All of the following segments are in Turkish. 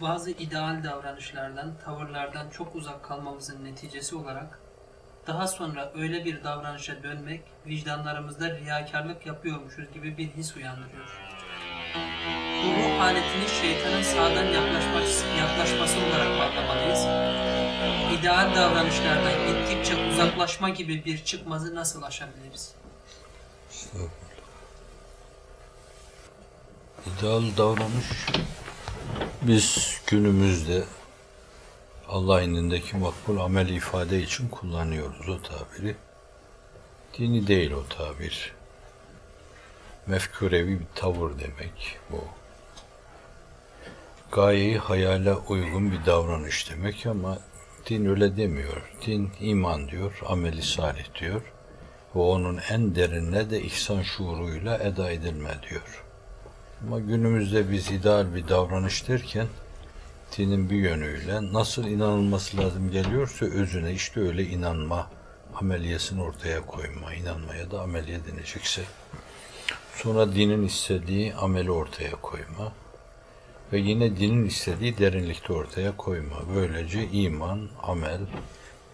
bazı ideal davranışlardan, tavırlardan çok uzak kalmamızın neticesi olarak daha sonra öyle bir davranışa dönmek vicdanlarımızda riyakarlık yapıyormuşuz gibi bir his uyandırıyor. Bu ruh haletini şeytanın sağdan yaklaşması, yaklaşması olarak bakmalıyız. İdeal davranışlardan gittikçe uzaklaşma gibi bir çıkmazı nasıl aşabiliriz? İdeal davranış biz günümüzde Allah indindeki makbul amel ifade için kullanıyoruz o tabiri. Dini değil o tabir. Mefkurevi bir tavır demek bu. Gayeyi hayale uygun bir davranış demek ama din öyle demiyor. Din iman diyor, ameli salih diyor. Ve onun en derinine de ihsan şuuruyla eda edilme diyor. Ama günümüzde biz ideal bir davranış derken dinin bir yönüyle nasıl inanılması lazım geliyorsa özüne işte öyle inanma ameliyesini ortaya koyma, inanmaya da ameliye denecekse. Sonra dinin istediği ameli ortaya koyma ve yine dinin istediği derinlikte ortaya koyma. Böylece iman, amel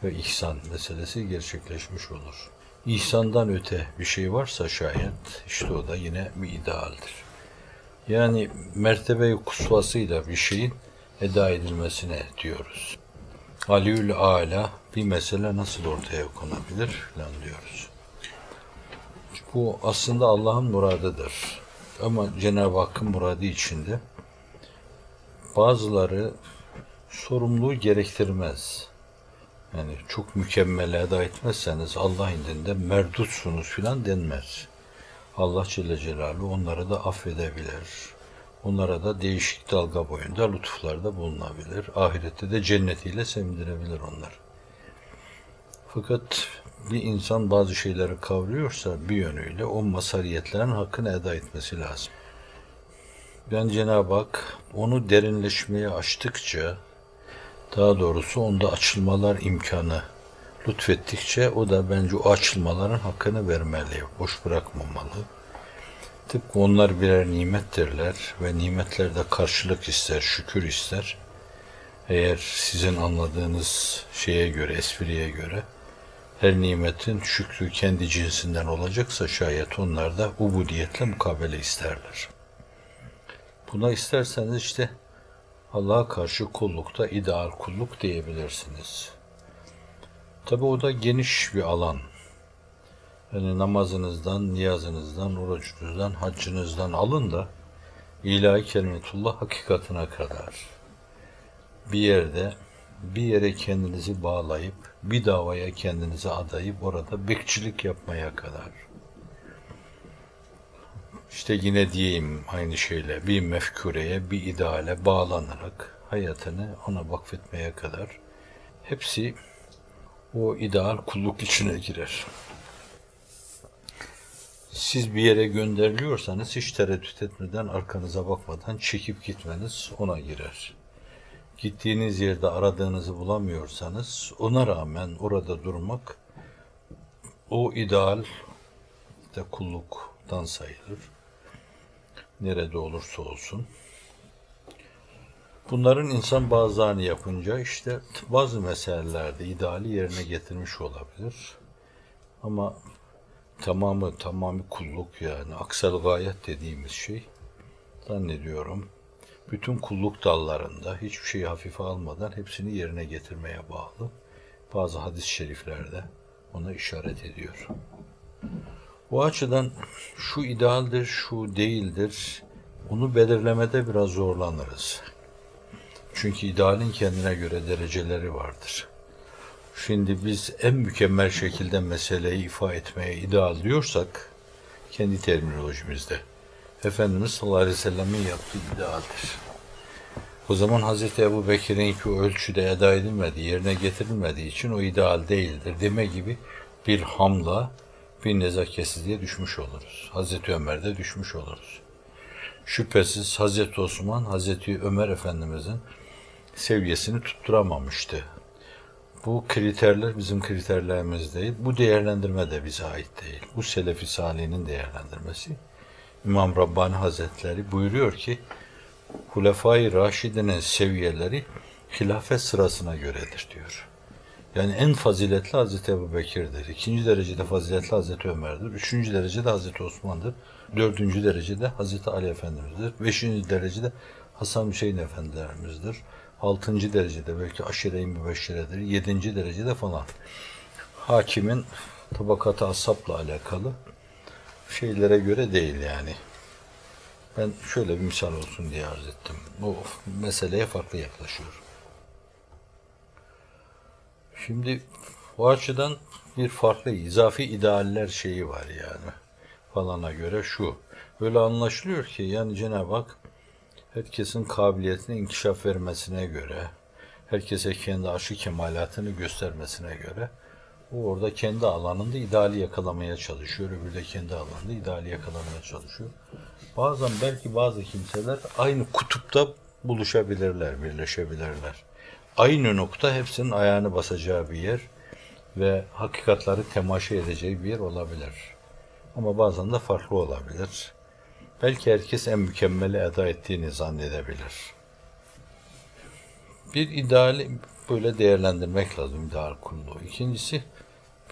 ve ihsan meselesi gerçekleşmiş olur. İhsandan öte bir şey varsa şayet işte o da yine bir idealdir. Yani mertebe kusvasıyla bir şeyin eda edilmesine diyoruz. Aliül Ala bir mesele nasıl ortaya konabilir falan diyoruz. Bu aslında Allah'ın muradıdır. Ama Cenab-ı Hakk'ın muradı içinde bazıları sorumluluğu gerektirmez. Yani çok mükemmel eda etmezseniz Allah indinde merdutsunuz filan denmez. Allah Celle Celaluhu onları da affedebilir. Onlara da değişik dalga boyunda lütuflarda bulunabilir. Ahirette de cennetiyle sevindirebilir onları. Fakat bir insan bazı şeyleri kavruyorsa bir yönüyle o masariyetlerin hakkını eda etmesi lazım. Ben Cenab-ı Hak onu derinleşmeye açtıkça, daha doğrusu onda açılmalar imkanı lütfettikçe o da bence o açılmaların hakkını vermeli, boş bırakmamalı. Tıpkı onlar birer nimettirler ve nimetlerde karşılık ister, şükür ister. Eğer sizin anladığınız şeye göre, espriye göre her nimetin şükrü kendi cinsinden olacaksa şayet onlar da ubudiyetle mukabele isterler. Buna isterseniz işte Allah'a karşı kullukta ideal kulluk diyebilirsiniz. Tabi o da geniş bir alan. Yani namazınızdan, niyazınızdan, orucunuzdan, haccınızdan alın da ilahi kelimetullah hakikatine kadar bir yerde bir yere kendinizi bağlayıp bir davaya kendinizi adayıp orada bekçilik yapmaya kadar. İşte yine diyeyim aynı şeyle bir mefkureye, bir ideale bağlanarak hayatını ona vakfetmeye kadar hepsi o ideal kulluk içine girer. Siz bir yere gönderiliyorsanız hiç tereddüt etmeden arkanıza bakmadan çekip gitmeniz ona girer. Gittiğiniz yerde aradığınızı bulamıyorsanız ona rağmen orada durmak o ideal de kulluktan sayılır. Nerede olursa olsun. Bunların insan bazılarını yapınca işte bazı meselelerde ideali yerine getirmiş olabilir. Ama tamamı tamamı kulluk yani aksal gayet dediğimiz şey zannediyorum bütün kulluk dallarında hiçbir şeyi hafife almadan hepsini yerine getirmeye bağlı. Bazı hadis-i şeriflerde ona işaret ediyor. Bu açıdan şu idealdir, şu değildir, onu belirlemede biraz zorlanırız. Çünkü idealin kendine göre dereceleri vardır. Şimdi biz en mükemmel şekilde meseleyi ifade etmeye ideal diyorsak, kendi terminolojimizde, Efendimiz sallallahu aleyhi ve sellem'in yaptığı idealdir. O zaman Hz. Ebu Bekir'in ki ölçüde eda edilmediği, yerine getirilmediği için o ideal değildir deme gibi bir hamla, bir nezaketsizliğe düşmüş oluruz. Hz. Ömer'de düşmüş oluruz. Şüphesiz Hz. Osman, Hz. Ömer Efendimizin seviyesini tutturamamıştı. Bu kriterler bizim kriterlerimiz değil. Bu değerlendirme de bize ait değil. Bu Selefi Salih'in değerlendirmesi. İmam Rabbani Hazretleri buyuruyor ki Hulefai Raşidi'nin seviyeleri hilafet sırasına göredir diyor. Yani en faziletli Hazreti Ebu Bekir'dir. İkinci derecede faziletli Hazreti Ömer'dir. Üçüncü derecede Hazreti Osman'dır. Dördüncü derecede Hazreti Ali Efendimiz'dir. Beşinci derecede Hasan Hüseyin Efendilerimizdir. Altıncı derecede belki aşire-i mübeşşiredir. Yedinci derecede falan. Hakimin tabakatı asapla alakalı şeylere göre değil yani. Ben şöyle bir misal olsun diye arz ettim. Bu meseleye farklı yaklaşıyor. Şimdi bu açıdan bir farklı izafi idealler şeyi var yani falana göre şu. Öyle anlaşılıyor ki yani Cenab-ı Hak herkesin kabiliyetine inkişaf vermesine göre, herkese kendi aşı kemalatını göstermesine göre o orada kendi alanında ideali yakalamaya çalışıyor. Öbürü de kendi alanında ideali yakalamaya çalışıyor. Bazen belki bazı kimseler aynı kutupta buluşabilirler, birleşebilirler. Aynı nokta hepsinin ayağını basacağı bir yer ve hakikatları temaşa edeceği bir yer olabilir. Ama bazen de farklı olabilir. Belki herkes en mükemmeli eda ettiğini zannedebilir. Bir ideali böyle değerlendirmek lazım ideal kulluğu. İkincisi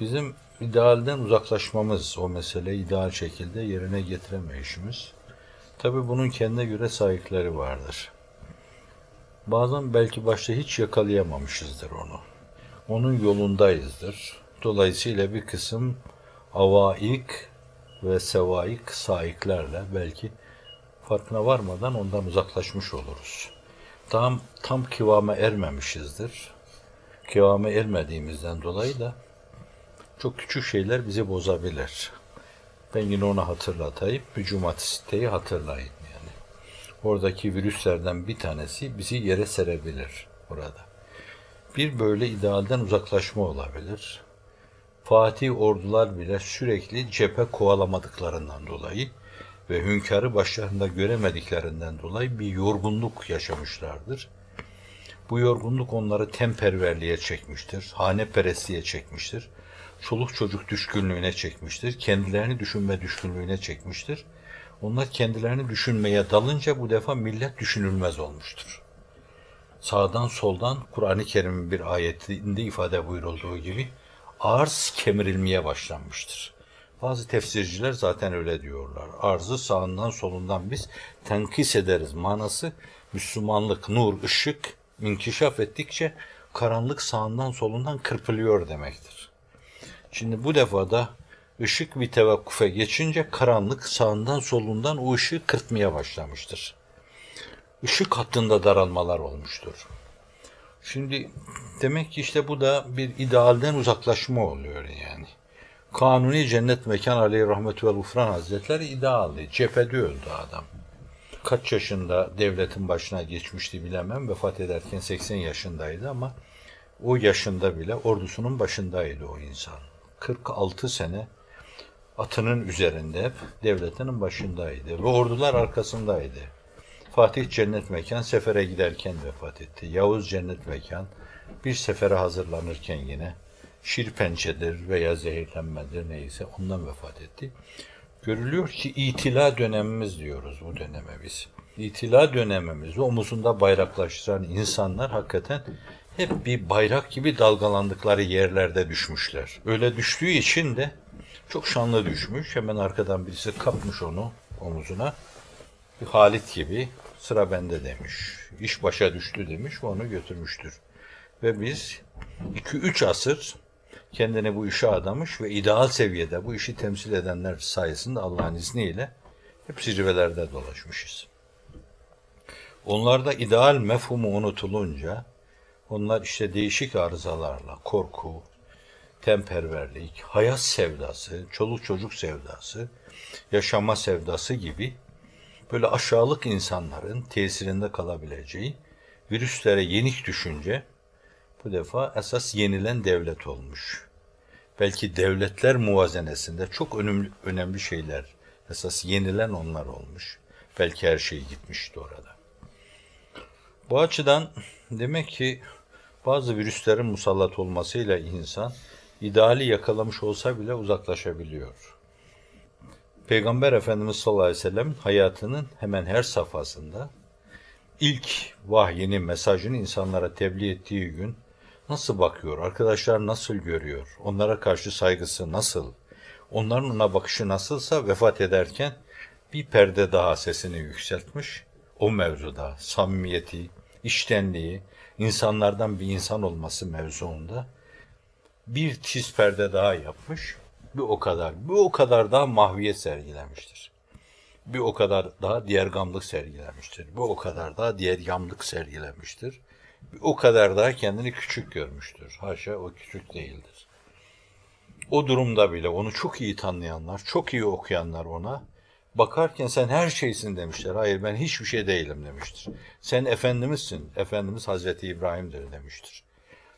bizim idealden uzaklaşmamız, o meseleyi ideal şekilde yerine getiremeyişimiz. Tabi bunun kendine göre sahipleri vardır. Bazen belki başta hiç yakalayamamışızdır onu. Onun yolundayızdır. Dolayısıyla bir kısım avaik ve sevaik saiklerle belki farkına varmadan ondan uzaklaşmış oluruz. Tam, tam kıvama ermemişizdir. Kıvama ermediğimizden dolayı da çok küçük şeyler bizi bozabilir. Ben yine onu hatırlatayım. Hücumat siteyi hatırlayın yani. Oradaki virüslerden bir tanesi bizi yere serebilir burada. Bir böyle idealden uzaklaşma olabilir. Fatih ordular bile sürekli cephe kovalamadıklarından dolayı ve hünkârı başlarında göremediklerinden dolayı bir yorgunluk yaşamışlardır. Bu yorgunluk onları temperverliğe çekmiştir, haneperestliğe çekmiştir, çoluk çocuk düşkünlüğüne çekmiştir, kendilerini düşünme düşkünlüğüne çekmiştir. Onlar kendilerini düşünmeye dalınca bu defa millet düşünülmez olmuştur. Sağdan soldan Kur'an-ı Kerim'in bir ayetinde ifade buyurulduğu gibi arz kemirilmeye başlanmıştır. Bazı tefsirciler zaten öyle diyorlar. Arzı sağından solundan biz tenkis ederiz. Manası Müslümanlık, nur, ışık inkişaf ettikçe karanlık sağından solundan kırpılıyor demektir. Şimdi bu defada ışık bir tevakkufe geçince karanlık sağından solundan o ışığı kırpmaya başlamıştır. Işık hattında daralmalar olmuştur. Şimdi demek ki işte bu da bir idealden uzaklaşma oluyor yani. Kanuni cennet mekan aleyhi rahmetü vel ufran hazretleri idealdi. Cephede öldü adam. Kaç yaşında devletin başına geçmişti bilemem. Vefat ederken 80 yaşındaydı ama o yaşında bile ordusunun başındaydı o insan. 46 sene atının üzerinde hep devletinin başındaydı ve ordular arkasındaydı. Fatih cennet mekan sefere giderken vefat etti. Yavuz cennet mekan bir sefere hazırlanırken yine şirpençedir veya zehirlenmedir neyse ondan vefat etti. Görülüyor ki itila dönemimiz diyoruz bu döneme biz. İtila dönemimizi omuzunda bayraklaştıran insanlar hakikaten hep bir bayrak gibi dalgalandıkları yerlerde düşmüşler. Öyle düştüğü için de çok şanlı düşmüş. Hemen arkadan birisi kapmış onu omuzuna. Bir Halit gibi sıra bende demiş. İş başa düştü demiş ve onu götürmüştür. Ve biz 2-3 asır kendini bu işe adamış ve ideal seviyede bu işi temsil edenler sayesinde Allah'ın izniyle hep zirvelerde dolaşmışız. Onlarda ideal mefhumu unutulunca onlar işte değişik arızalarla korku, temperverlik, hayat sevdası, çoluk çocuk sevdası, yaşama sevdası gibi böyle aşağılık insanların tesirinde kalabileceği virüslere yenik düşünce bu defa esas yenilen devlet olmuş. Belki devletler muvazenesinde çok önemli, önemli şeyler, esas yenilen onlar olmuş. Belki her şey gitmişti orada. Bu açıdan demek ki bazı virüslerin musallat olmasıyla insan ideali yakalamış olsa bile uzaklaşabiliyor. Peygamber Efendimiz sallallahu aleyhi ve sellem hayatının hemen her safhasında ilk vahyini, mesajını insanlara tebliğ ettiği gün nasıl bakıyor, arkadaşlar nasıl görüyor, onlara karşı saygısı nasıl, onların ona bakışı nasılsa vefat ederken bir perde daha sesini yükseltmiş. O mevzuda samimiyeti, iştenliği, insanlardan bir insan olması mevzuunda bir tiz perde daha yapmış. Bir o kadar, bir o kadar daha mahviyet sergilemiştir. Bir o kadar daha diğer gamlık sergilemiştir. Bir o kadar daha diğer yamlık sergilemiştir. Bir o kadar daha kendini küçük görmüştür. Haşa o küçük değildir. O durumda bile onu çok iyi tanıyanlar, çok iyi okuyanlar ona bakarken sen her şeysin demişler. Hayır ben hiçbir şey değilim demiştir. Sen Efendimizsin. Efendimiz Hazreti İbrahim'dir demiştir.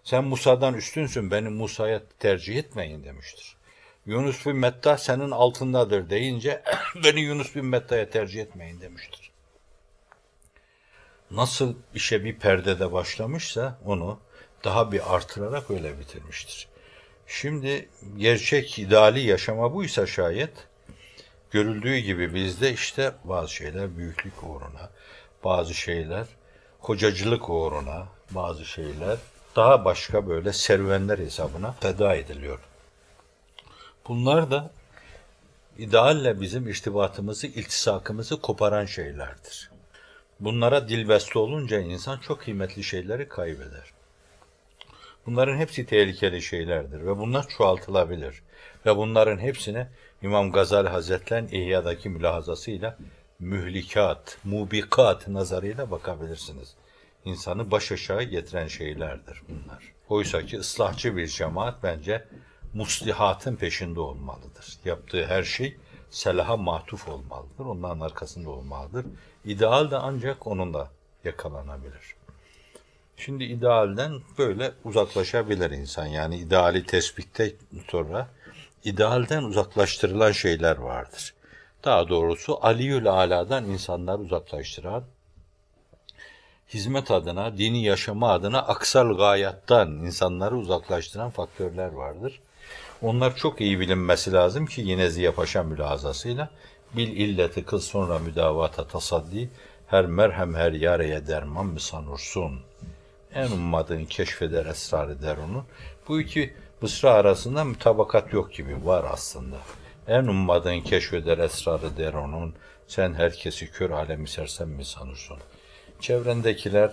Sen Musa'dan üstünsün. Beni Musa'ya tercih etmeyin demiştir. Yunus bin Metta senin altındadır deyince beni Yunus bin Metta'ya tercih etmeyin demiştir. Nasıl işe bir perdede başlamışsa onu daha bir artırarak öyle bitirmiştir. Şimdi gerçek ideali yaşama buysa şayet görüldüğü gibi bizde işte bazı şeyler büyüklük uğruna, bazı şeyler kocacılık uğruna, bazı şeyler daha başka böyle serüvenler hesabına feda ediliyor. Bunlar da idealle bizim irtibatımızı, iltisakımızı koparan şeylerdir. Bunlara dilbeste olunca insan çok kıymetli şeyleri kaybeder. Bunların hepsi tehlikeli şeylerdir ve bunlar çoğaltılabilir. Ve bunların hepsine İmam Gazali Hazretleri'nin İhya'daki mülahazasıyla mühlikat, mubikat nazarıyla bakabilirsiniz. İnsanı baş aşağı getiren şeylerdir bunlar. Oysa ki ıslahçı bir cemaat bence muslihatın peşinde olmalıdır. Yaptığı her şey selaha matuf olmalıdır. Onların arkasında olmalıdır. İdeal de ancak onunla yakalanabilir. Şimdi idealden böyle uzaklaşabilir insan. Yani ideali tespitte sonra idealden uzaklaştırılan şeyler vardır. Daha doğrusu Aliül Ala'dan insanlar uzaklaştıran, hizmet adına, dini yaşama adına aksal gayattan insanları uzaklaştıran faktörler vardır. Onlar çok iyi bilinmesi lazım ki yine Ziya Paşa mülazasıyla bil illeti kıl sonra müdavata tasaddi her merhem her yareye derman mı sanursun? En ummadığın keşfeder esrarı der onu. Bu iki mısra arasında mütabakat yok gibi var aslında. En ummadığın keşfeder esrarı der onun. Sen herkesi kör alemi sersem mi sanırsın? Çevrendekiler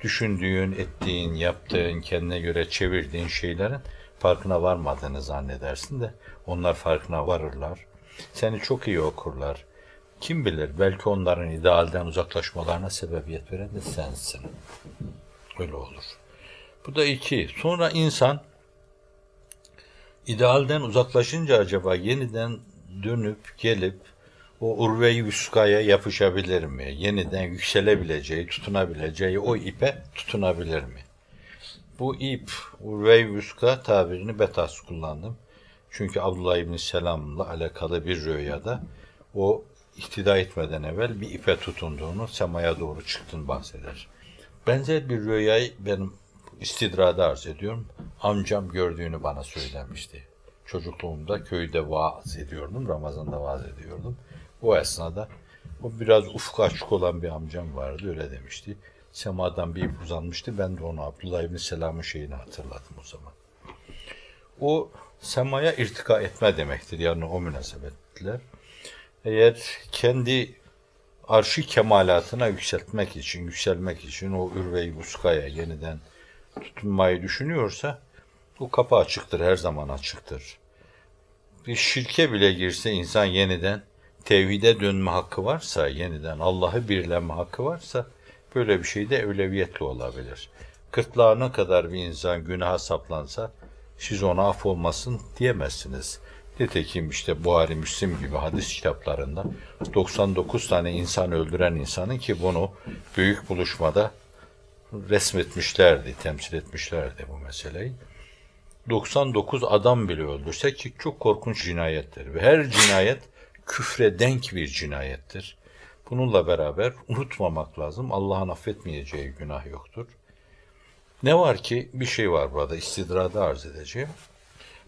düşündüğün, ettiğin, yaptığın, kendine göre çevirdiğin şeylerin farkına varmadığını zannedersin de onlar farkına varırlar. Seni çok iyi okurlar. Kim bilir belki onların idealden uzaklaşmalarına sebebiyet veren de sensin. Öyle olur. Bu da iki. Sonra insan idealden uzaklaşınca acaba yeniden dönüp gelip o urve-i vüskaya yapışabilir mi? Yeniden yükselebileceği, tutunabileceği o ipe tutunabilir mi? Bu ip, urve-i vüska tabirini betas kullandım. Çünkü Abdullah İbni Selam'la alakalı bir rüyada o ihtida etmeden evvel bir ipe tutunduğunu, semaya doğru çıktığını bahseder. Benzer bir rüyayı benim istidrada arz ediyorum. Amcam gördüğünü bana söylemişti. Çocukluğumda köyde vaaz ediyordum, Ramazan'da vaaz ediyordum. O esnada o biraz ufku açık olan bir amcam vardı, öyle demişti. Semadan bir ip uzanmıştı, ben de onu Abdullah İbni Selam'ın şeyini hatırladım o zaman. O semaya irtika etme demektir yani o münasebetler. Eğer kendi arşi kemalatına yükseltmek için, yükselmek için o ürve-i buskaya yeniden tutunmayı düşünüyorsa bu kapı açıktır, her zaman açıktır. Bir şirke bile girse insan yeniden tevhide dönme hakkı varsa, yeniden Allah'ı birleme hakkı varsa böyle bir şey de evleviyetle olabilir. Kırtlağına kadar bir insan günaha saplansa siz ona af olmasın diyemezsiniz. Nitekim işte Buhari, Müslim gibi hadis kitaplarında 99 tane insan öldüren insanın ki bunu büyük buluşmada resmetmişlerdi, temsil etmişlerdi bu meseleyi. 99 adam bile öldürse ki çok korkunç cinayettir. Ve her cinayet küfre denk bir cinayettir. Bununla beraber unutmamak lazım. Allah'ın affetmeyeceği günah yoktur. Ne var ki bir şey var burada istidrada arz edeceğim.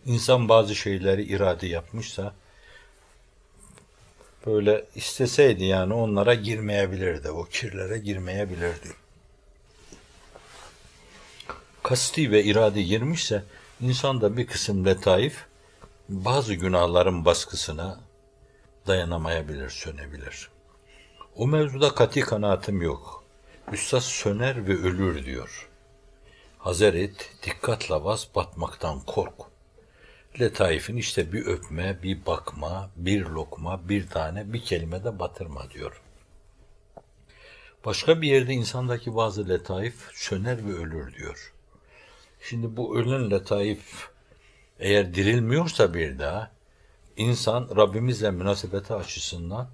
İnsan bazı şeyleri irade yapmışsa böyle isteseydi yani onlara girmeyebilirdi. O kirlere girmeyebilirdi. Kasti ve iradi girmişse insanda bir kısım letaif bazı günahların baskısına dayanamayabilir, sönebilir. O mevzuda kati kanaatim yok. Üstad söner ve ölür diyor. Hazer et, dikkatle bas, batmaktan kork. Letaifin işte bir öpme, bir bakma, bir lokma, bir tane, bir kelime de batırma diyor. Başka bir yerde insandaki bazı letaif söner ve ölür diyor. Şimdi bu ölen letaif eğer dirilmiyorsa bir daha insan Rabbimizle münasebeti açısından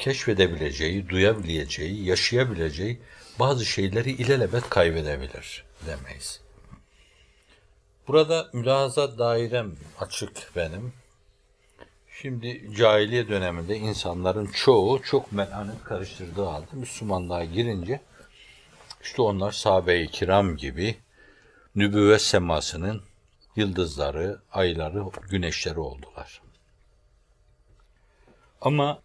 keşfedebileceği, duyabileceği, yaşayabileceği bazı şeyleri ilelebet kaybedebilir demeyiz. Burada mülahaza dairem açık benim. Şimdi cahiliye döneminde insanların çoğu çok melanet karıştırdığı halde Müslümanlığa girince işte onlar sahabe-i kiram gibi nübüvvet semasının yıldızları, ayları, güneşleri oldular. Ama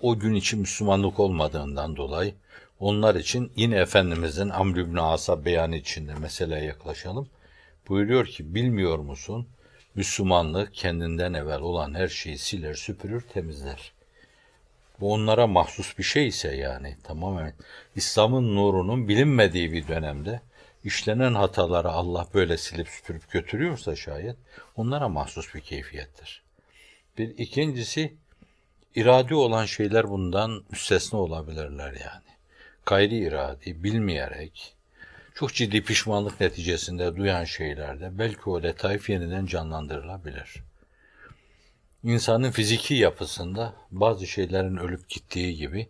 o gün için Müslümanlık olmadığından dolayı onlar için yine Efendimizin Amr ibn As'a beyanı içinde meseleye yaklaşalım. Buyuruyor ki bilmiyor musun? Müslümanlık kendinden evvel olan her şeyi siler, süpürür, temizler. Bu onlara mahsus bir şey ise yani tamamen İslam'ın nurunun bilinmediği bir dönemde işlenen hataları Allah böyle silip süpürüp götürüyorsa şayet onlara mahsus bir keyfiyettir. Bir ikincisi iradi olan şeyler bundan müstesna olabilirler yani. Gayri iradi, bilmeyerek, çok ciddi pişmanlık neticesinde duyan şeylerde belki o letaif yeniden canlandırılabilir. İnsanın fiziki yapısında bazı şeylerin ölüp gittiği gibi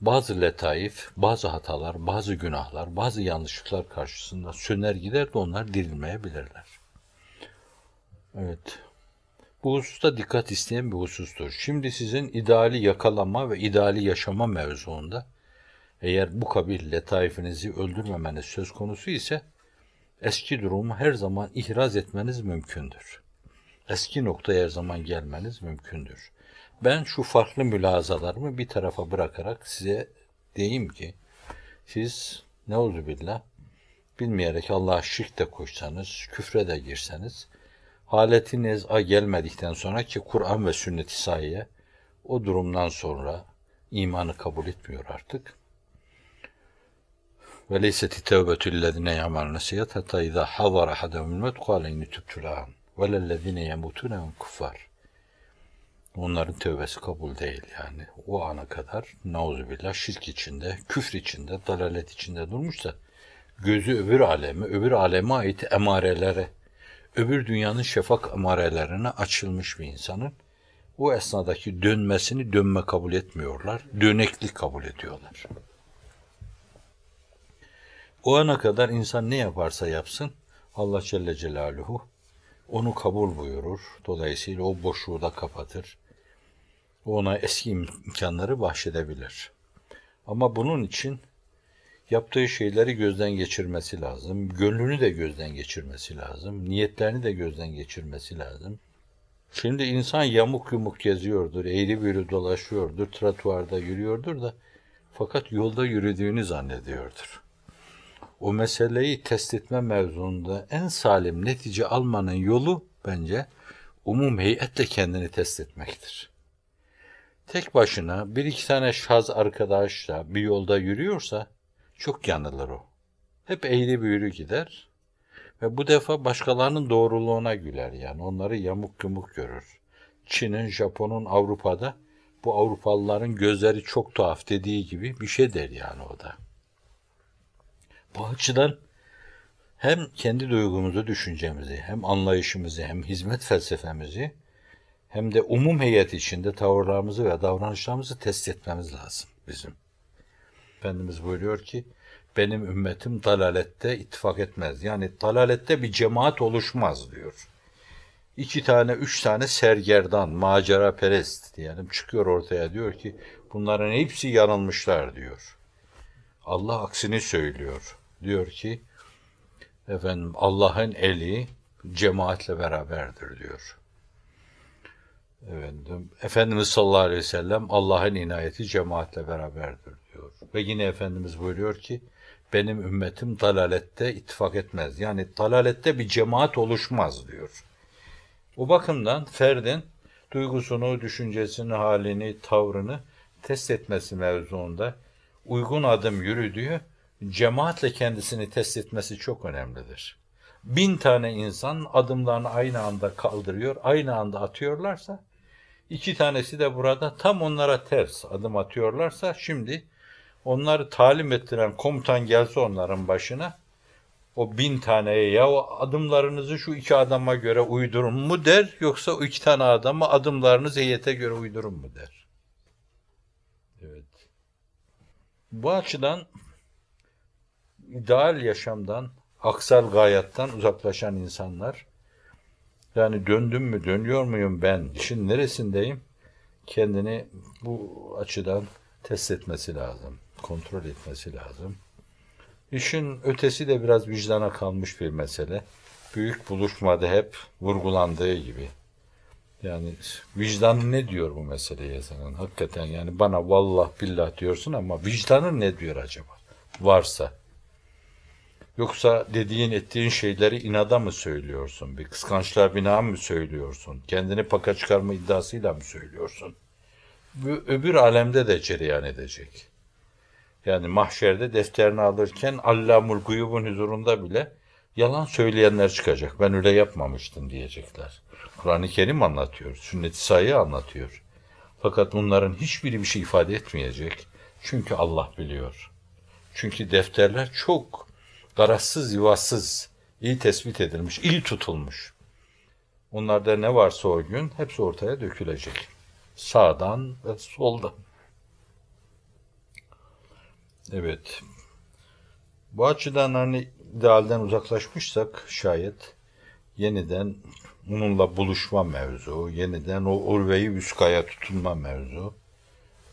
bazı letaif, bazı hatalar, bazı günahlar, bazı yanlışlıklar karşısında söner gider de onlar dirilmeyebilirler. Evet. Bu hususta dikkat isteyen bir husustur. Şimdi sizin ideali yakalama ve ideali yaşama mevzuunda eğer bu kabil letaifinizi öldürmemeniz söz konusu ise eski durumu her zaman ihraz etmeniz mümkündür. Eski noktaya her zaman gelmeniz mümkündür. Ben şu farklı mülazalarımı bir tarafa bırakarak size diyeyim ki siz ne oldu billah bilmeyerek Allah'a şirk de koşsanız, küfre de girseniz haleti nez'a gelmedikten sonra ki Kur'an ve sünnet-i sahiye o durumdan sonra imanı kabul etmiyor artık. Ve leyseti tevbetü lezine yamalne siyat hatta izâ hazara hademül met kâle inni tübtülâhın ve lellezine yemutûne kuffar. Onların tövbesi kabul değil yani. O ana kadar nauzubillah şirk içinde, küfür içinde, dalalet içinde durmuşsa gözü öbür aleme, öbür aleme ait emarelere, öbür dünyanın şefak emarelerine açılmış bir insanın o esnadaki dönmesini dönme kabul etmiyorlar. Döneklik kabul ediyorlar. O ana kadar insan ne yaparsa yapsın Allah Celle Celaluhu onu kabul buyurur. Dolayısıyla o boşluğu da kapatır. Ona eski imkanları bahşedebilir. Ama bunun için yaptığı şeyleri gözden geçirmesi lazım. Gönlünü de gözden geçirmesi lazım. Niyetlerini de gözden geçirmesi lazım. Şimdi insan yamuk yumuk geziyordur, eğri büğrü dolaşıyordur, tratuarda yürüyordur da fakat yolda yürüdüğünü zannediyordur. O meseleyi test etme mevzuunda en salim netice almanın yolu bence umum heyetle kendini test etmektir. Tek başına bir iki tane şaz arkadaşla bir yolda yürüyorsa çok yanılır o. Hep eğri büğrü gider ve bu defa başkalarının doğruluğuna güler yani onları yamuk yumuk görür. Çin'in, Japon'un, Avrupa'da bu Avrupalıların gözleri çok tuhaf dediği gibi bir şey der yani o da. Bu açıdan hem kendi duygumuzu, düşüncemizi, hem anlayışımızı, hem hizmet felsefemizi, hem de umum heyet içinde tavırlarımızı ve davranışlarımızı test etmemiz lazım bizim. Efendimiz buyuruyor ki, benim ümmetim dalalette ittifak etmez. Yani dalalette bir cemaat oluşmaz diyor. İki tane, üç tane sergerdan, macera perest diyelim çıkıyor ortaya diyor ki bunların hepsi yanılmışlar diyor. Allah aksini söylüyor. Diyor ki efendim Allah'ın eli cemaatle beraberdir diyor. Efendim, Efendimiz sallallahu aleyhi ve sellem Allah'ın inayeti cemaatle beraberdir diyor. Ve yine Efendimiz buyuruyor ki benim ümmetim dalalette ittifak etmez. Yani dalalette bir cemaat oluşmaz diyor. Bu bakımdan ferdin duygusunu, düşüncesini, halini, tavrını test etmesi mevzuunda uygun adım yürüdüğü cemaatle kendisini test etmesi çok önemlidir. Bin tane insan adımlarını aynı anda kaldırıyor, aynı anda atıyorlarsa, iki tanesi de burada tam onlara ters adım atıyorlarsa, şimdi onları talim ettiren komutan gelse onların başına, o bin taneye ya o adımlarınızı şu iki adama göre uydurun mu der, yoksa o iki tane adama adımlarınızı heyete göre uydurun mu der. Evet. Bu açıdan ideal yaşamdan, aksal gayattan uzaklaşan insanlar, yani döndüm mü, dönüyor muyum ben, işin neresindeyim, kendini bu açıdan test etmesi lazım, kontrol etmesi lazım. İşin ötesi de biraz vicdana kalmış bir mesele. Büyük buluşmada hep vurgulandığı gibi. Yani vicdanın ne diyor bu meseleye senin? Hakikaten yani bana vallah billah diyorsun ama vicdanın ne diyor acaba? Varsa. Yoksa dediğin ettiğin şeyleri inada mı söylüyorsun? Bir kıskançlığa bina mı söylüyorsun? Kendini paka çıkarma iddiasıyla mı söylüyorsun? Bu öbür alemde de cereyan edecek. Yani mahşerde defterini alırken Allamul Guyub'un huzurunda bile yalan söyleyenler çıkacak. Ben öyle yapmamıştım diyecekler. Kur'an-ı Kerim anlatıyor, sünnet-i sayı anlatıyor. Fakat bunların hiçbiri bir şey ifade etmeyecek. Çünkü Allah biliyor. Çünkü defterler çok garazsız, yuvasız, iyi tespit edilmiş, iyi tutulmuş. Onlarda ne varsa o gün hepsi ortaya dökülecek. Sağdan ve soldan. Evet. Bu açıdan hani idealden uzaklaşmışsak şayet yeniden onunla buluşma mevzu, yeniden o urveyi vüskaya tutunma mevzu.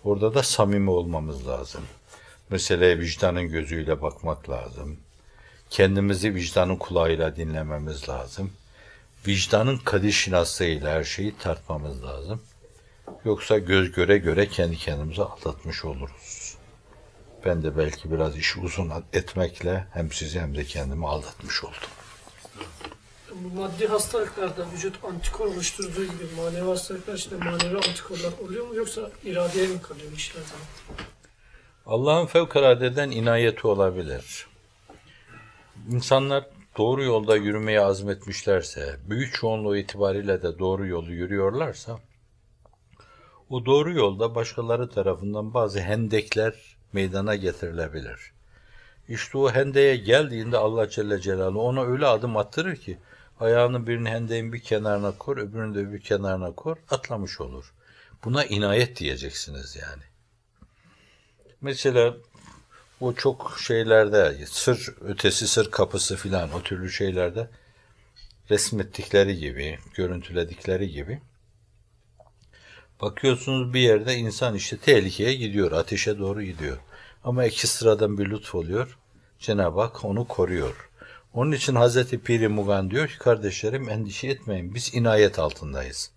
Orada da samimi olmamız lazım. Meseleye vicdanın gözüyle bakmak lazım. Kendimizi vicdanın kulağıyla dinlememiz lazım. Vicdanın kadir şinaslığıyla her şeyi tartmamız lazım. Yoksa göz göre göre kendi kendimizi aldatmış oluruz. Ben de belki biraz işi uzun etmekle hem sizi hem de kendimi aldatmış oldum. Bu maddi hastalıklarda vücut antikor oluşturduğu gibi manevi hastalıklar işte manevi antikorlar oluyor mu yoksa iradeye mi kalıyor işler zaman? Allah'ın fevkaladeden inayeti olabilir. İnsanlar doğru yolda yürümeye azmetmişlerse, büyük çoğunluğu itibariyle de doğru yolu yürüyorlarsa, o doğru yolda başkaları tarafından bazı hendekler meydana getirilebilir. İşte o hendeye geldiğinde Allah Celle Celaluhu ona öyle adım attırır ki, ayağını birini hendeğin bir kenarına kor, öbürünü de öbür kenarına kor, atlamış olur. Buna inayet diyeceksiniz yani. Mesela bu çok şeylerde, sır ötesi sır kapısı filan o türlü şeylerde resmettikleri gibi, görüntüledikleri gibi bakıyorsunuz bir yerde insan işte tehlikeye gidiyor, ateşe doğru gidiyor. Ama iki sıradan bir lütf oluyor. Cenab-ı Hak onu koruyor. Onun için Hazreti Piri Mugan diyor ki kardeşlerim endişe etmeyin biz inayet altındayız.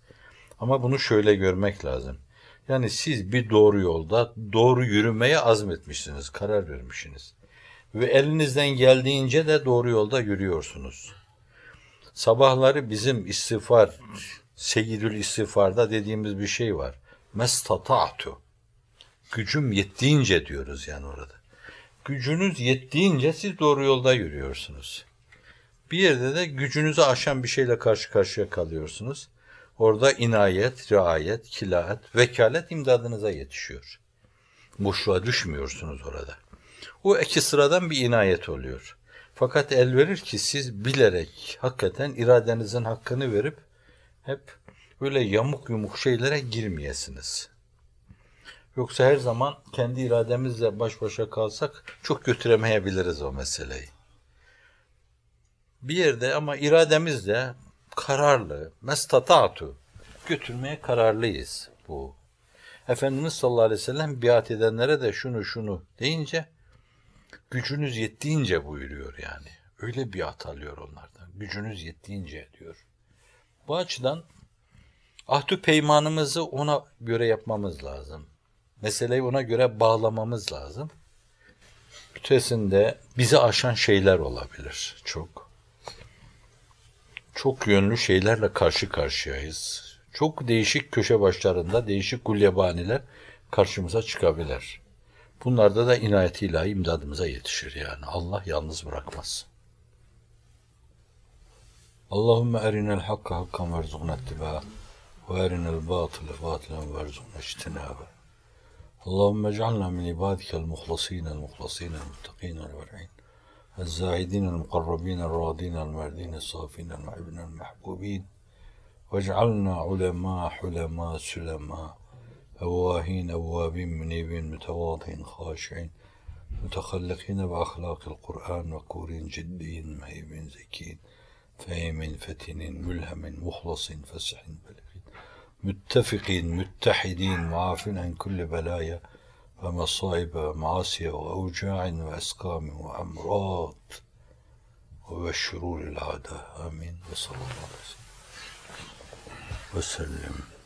Ama bunu şöyle görmek lazım. Yani siz bir doğru yolda doğru yürümeye azmetmişsiniz, karar vermişsiniz. Ve elinizden geldiğince de doğru yolda yürüyorsunuz. Sabahları bizim istiğfar, seyyidül istiğfarda dediğimiz bir şey var. Mestata'tu. Gücüm yettiğince diyoruz yani orada. Gücünüz yettiğince siz doğru yolda yürüyorsunuz. Bir yerde de gücünüzü aşan bir şeyle karşı karşıya kalıyorsunuz. Orada inayet, riayet, kilaet, vekalet imdadınıza yetişiyor. Boşluğa düşmüyorsunuz orada. O iki sıradan bir inayet oluyor. Fakat el verir ki siz bilerek hakikaten iradenizin hakkını verip hep böyle yamuk yumuk şeylere girmeyesiniz. Yoksa her zaman kendi irademizle baş başa kalsak çok götüremeyebiliriz o meseleyi. Bir yerde ama irademizle kararlı, mestatatu götürmeye kararlıyız bu. Efendimiz sallallahu aleyhi ve sellem biat edenlere de şunu şunu deyince gücünüz yettiğince buyuruyor yani. Öyle biat alıyor onlardan. Gücünüz yettiğince diyor. Bu açıdan Ahdü peymanımızı ona göre yapmamız lazım. Meseleyi ona göre bağlamamız lazım. Ötesinde bizi aşan şeyler olabilir çok. Çok yönlü şeylerle karşı karşıyayız. Çok değişik köşe başlarında değişik gulyabaniler karşımıza çıkabilir. Bunlarda da inayet ilahi imdadımıza yetişir yani. Allah yalnız bırakmaz. اللهم أرنا الحق حقا وارزقنا اتباعه وأرنا الباطل باطلا وارزقنا اجتنابه. اللهم اجعلنا من عبادك المخلصين المخلصين المتقين الورعين الزاهدين المقربين الراضين المردين الصافين المحبين المحبوبين واجعلنا علماء حلماء سلماء أواهين أوابين منيبين متواضعين خاشعين متخلقين بأخلاق القرآن وكورين جدين مهيبين زكين فهيم فتن ملهم مخلص فسح بلغين متفقين متحدين معافين عن كل بلايا ومصائب ومعاصي وأوجاع وأسقام وأمراض وشرور العادة. آمين. وصلى الله عليه وسلم.